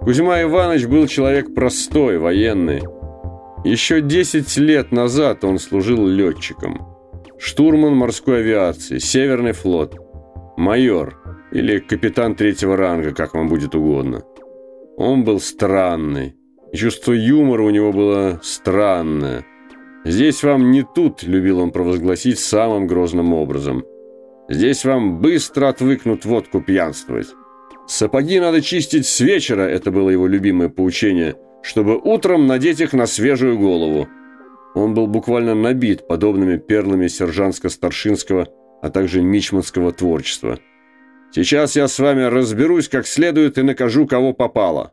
Кузьма Иванович был человек простой, военный. Еще 10 лет назад он служил летчиком. Штурман морской авиации, Северный флот. Майор или капитан третьего ранга, как вам будет угодно. Он был странный. Чувство юмора у него было странное. «Здесь вам не тут», — любил он провозгласить самым грозным образом. «Здесь вам быстро отвыкнут водку пьянствовать. Сапоги надо чистить с вечера», — это было его любимое поучение, «чтобы утром надеть их на свежую голову». Он был буквально набит подобными перлами сержантско-старшинского, а также мичманского творчества. «Сейчас я с вами разберусь как следует и накажу, кого попало».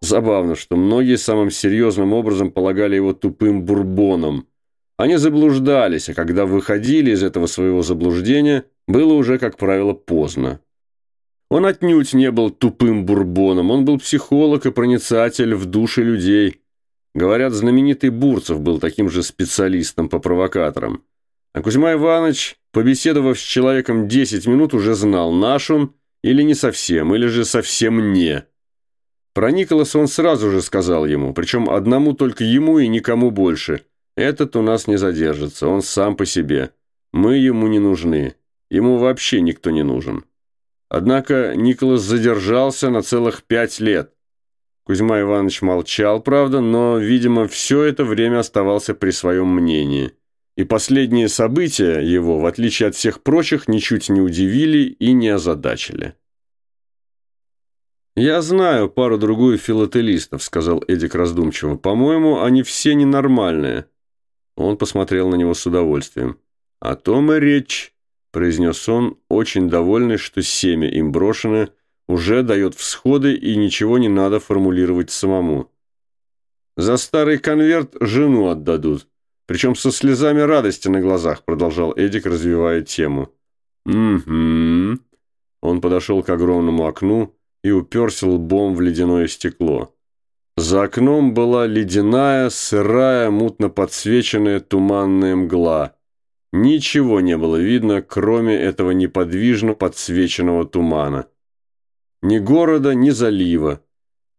Забавно, что многие самым серьезным образом полагали его тупым бурбоном. Они заблуждались, а когда выходили из этого своего заблуждения, было уже, как правило, поздно. Он отнюдь не был тупым бурбоном, он был психолог и проницатель в души людей. Говорят, знаменитый Бурцев был таким же специалистом по провокаторам. А Кузьма Иванович, побеседовав с человеком 10 минут, уже знал, наш он или не совсем, или же совсем не. Про Николаса он сразу же сказал ему, причем одному только ему и никому больше. Этот у нас не задержится, он сам по себе. Мы ему не нужны. Ему вообще никто не нужен. Однако Николас задержался на целых пять лет. Кузьма Иванович молчал, правда, но, видимо, все это время оставался при своем мнении. И последние события его, в отличие от всех прочих, ничуть не удивили и не озадачили. «Я знаю пару-другую филателистов», — сказал Эдик раздумчиво. «По-моему, они все ненормальные». Он посмотрел на него с удовольствием. «О том и речь», — произнес он, очень довольный, что семя им брошено, уже дает всходы и ничего не надо формулировать самому. «За старый конверт жену отдадут, причем со слезами радости на глазах», — продолжал Эдик, развивая тему. «Угу». Он подошел к огромному окну, и уперся лбом в ледяное стекло. За окном была ледяная, сырая, мутно подсвеченная туманная мгла. Ничего не было видно, кроме этого неподвижно подсвеченного тумана. Ни города, ни залива.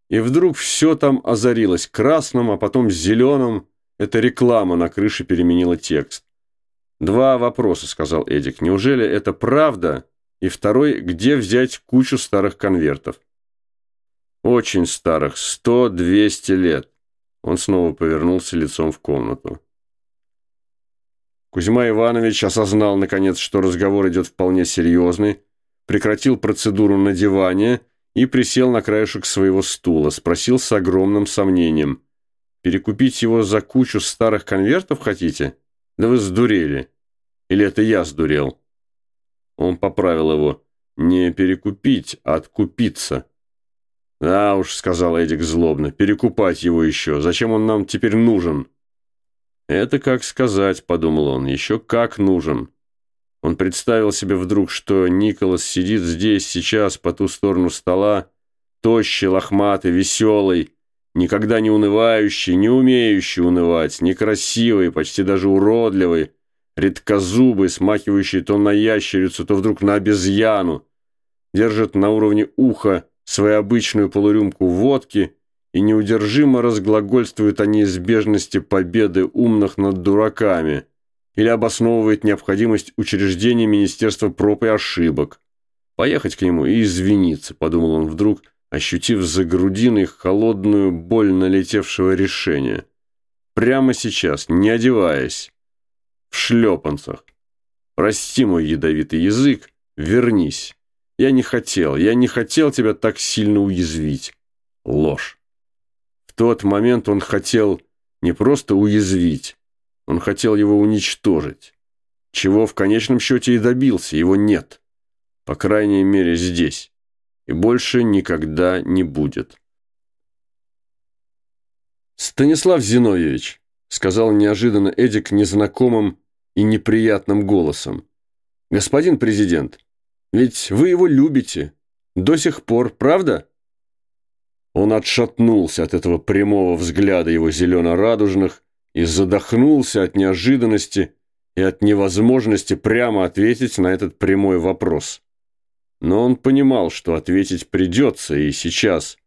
И вдруг все там озарилось красным, а потом зеленым. Эта реклама на крыше переменила текст. «Два вопроса», — сказал Эдик. «Неужели это правда?» И второй, где взять кучу старых конвертов. Очень старых, сто-двести лет. Он снова повернулся лицом в комнату. Кузьма Иванович осознал, наконец, что разговор идет вполне серьезный, прекратил процедуру надевания и присел на краешек своего стула, спросил с огромным сомнением. «Перекупить его за кучу старых конвертов хотите? Да вы сдурели. Или это я сдурел?» Он поправил его. «Не перекупить, а откупиться». «Да уж», — сказал Эдик злобно, — «перекупать его еще. Зачем он нам теперь нужен?» «Это как сказать», — подумал он, — «еще как нужен». Он представил себе вдруг, что Николас сидит здесь сейчас, по ту сторону стола, тощий, лохматый, веселый, никогда не унывающий, не умеющий унывать, некрасивый, почти даже уродливый, редкозубый, смахивающий то на ящерицу, то вдруг на обезьяну, держит на уровне уха свою обычную полурюмку водки и неудержимо разглагольствует о неизбежности победы умных над дураками или обосновывает необходимость учреждения Министерства проб и ошибок. Поехать к нему и извиниться, подумал он вдруг, ощутив за грудиной холодную боль налетевшего решения. Прямо сейчас, не одеваясь в шлепанцах. Прости мой ядовитый язык, вернись. Я не хотел, я не хотел тебя так сильно уязвить. Ложь. Тот момент он хотел не просто уязвить, он хотел его уничтожить. Чего в конечном счете и добился, его нет. По крайней мере, здесь. И больше никогда не будет. Станислав Зиновьевич, сказал неожиданно Эдик незнакомым и неприятным голосом. «Господин президент, ведь вы его любите. До сих пор, правда?» Он отшатнулся от этого прямого взгляда его зелено-радужных и задохнулся от неожиданности и от невозможности прямо ответить на этот прямой вопрос. Но он понимал, что ответить придется, и сейчас,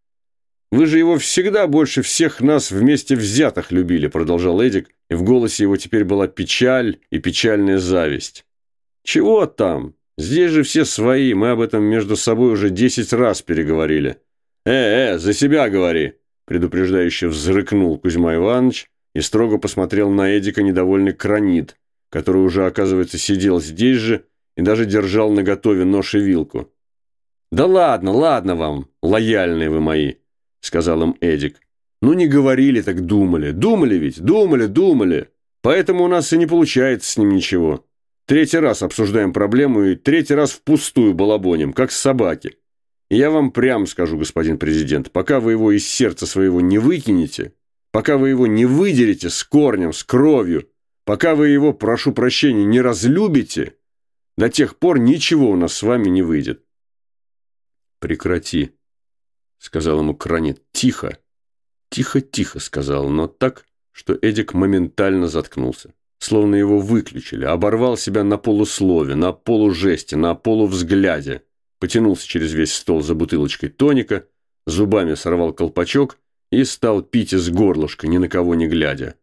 Вы же его всегда больше всех нас вместе взятых любили, продолжал Эдик, и в голосе его теперь была печаль и печальная зависть. Чего там? Здесь же все свои, мы об этом между собой уже десять раз переговорили. Э, э, за себя говори, предупреждающе взрыкнул Кузьма Иванович и строго посмотрел на Эдика недовольный кранит, который уже, оказывается, сидел здесь же и даже держал наготове нож и вилку. «Да ладно, ладно вам, лояльные вы мои», — сказал им Эдик. «Ну не говорили, так думали. Думали ведь, думали, думали. Поэтому у нас и не получается с ним ничего. Третий раз обсуждаем проблему и третий раз впустую балабоним, как собаки. Я вам прямо скажу, господин президент, пока вы его из сердца своего не выкинете, пока вы его не выдерете с корнем, с кровью, пока вы его, прошу прощения, не разлюбите, до тех пор ничего у нас с вами не выйдет. Прекрати, сказал ему Кранит. Тихо. Тихо-тихо, сказал, но так, что Эдик моментально заткнулся. Словно его выключили, оборвал себя на полуслове, на полужесте, на полувзгляде. Потянулся через весь стол за бутылочкой тоника, зубами сорвал колпачок и стал пить из горлышка, ни на кого не глядя.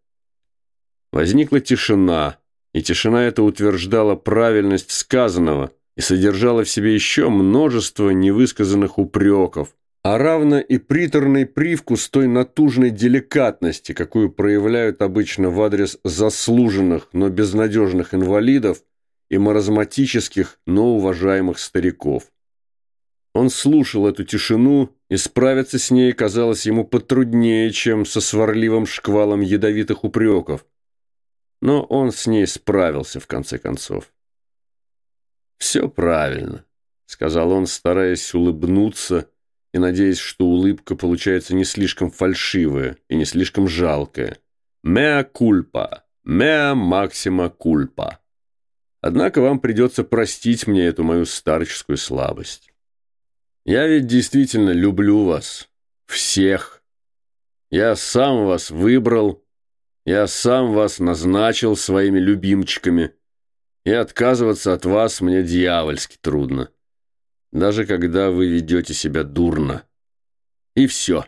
Возникла тишина, и тишина эта утверждала правильность сказанного и содержала в себе еще множество невысказанных упреков, а равно и приторный привкус той натужной деликатности, какую проявляют обычно в адрес заслуженных, но безнадежных инвалидов и маразматических, но уважаемых стариков. Он слушал эту тишину, и справиться с ней казалось ему потруднее, чем со сварливым шквалом ядовитых упреков. Но он с ней справился, в конце концов. «Все правильно», — сказал он, стараясь улыбнуться, — и надеясь, что улыбка получается не слишком фальшивая и не слишком жалкая. «Меа кульпа! Меа максима кульпа!» Однако вам придется простить мне эту мою старческую слабость. Я ведь действительно люблю вас. Всех. Я сам вас выбрал. Я сам вас назначил своими любимчиками. И отказываться от вас мне дьявольски трудно даже когда вы ведете себя дурно. И все.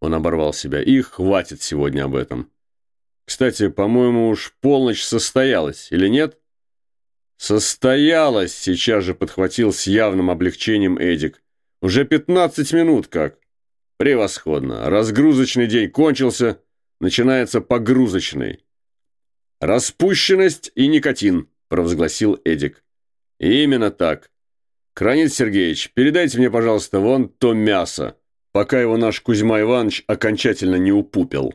Он оборвал себя. И хватит сегодня об этом. Кстати, по-моему, уж полночь состоялась, или нет? Состоялась, сейчас же подхватил с явным облегчением Эдик. Уже 15 минут как. Превосходно. Разгрузочный день кончился, начинается погрузочный. Распущенность и никотин, провозгласил Эдик. именно так. «Кранит Сергеевич, передайте мне, пожалуйста, вон то мясо, пока его наш Кузьма Иванович окончательно не упупил».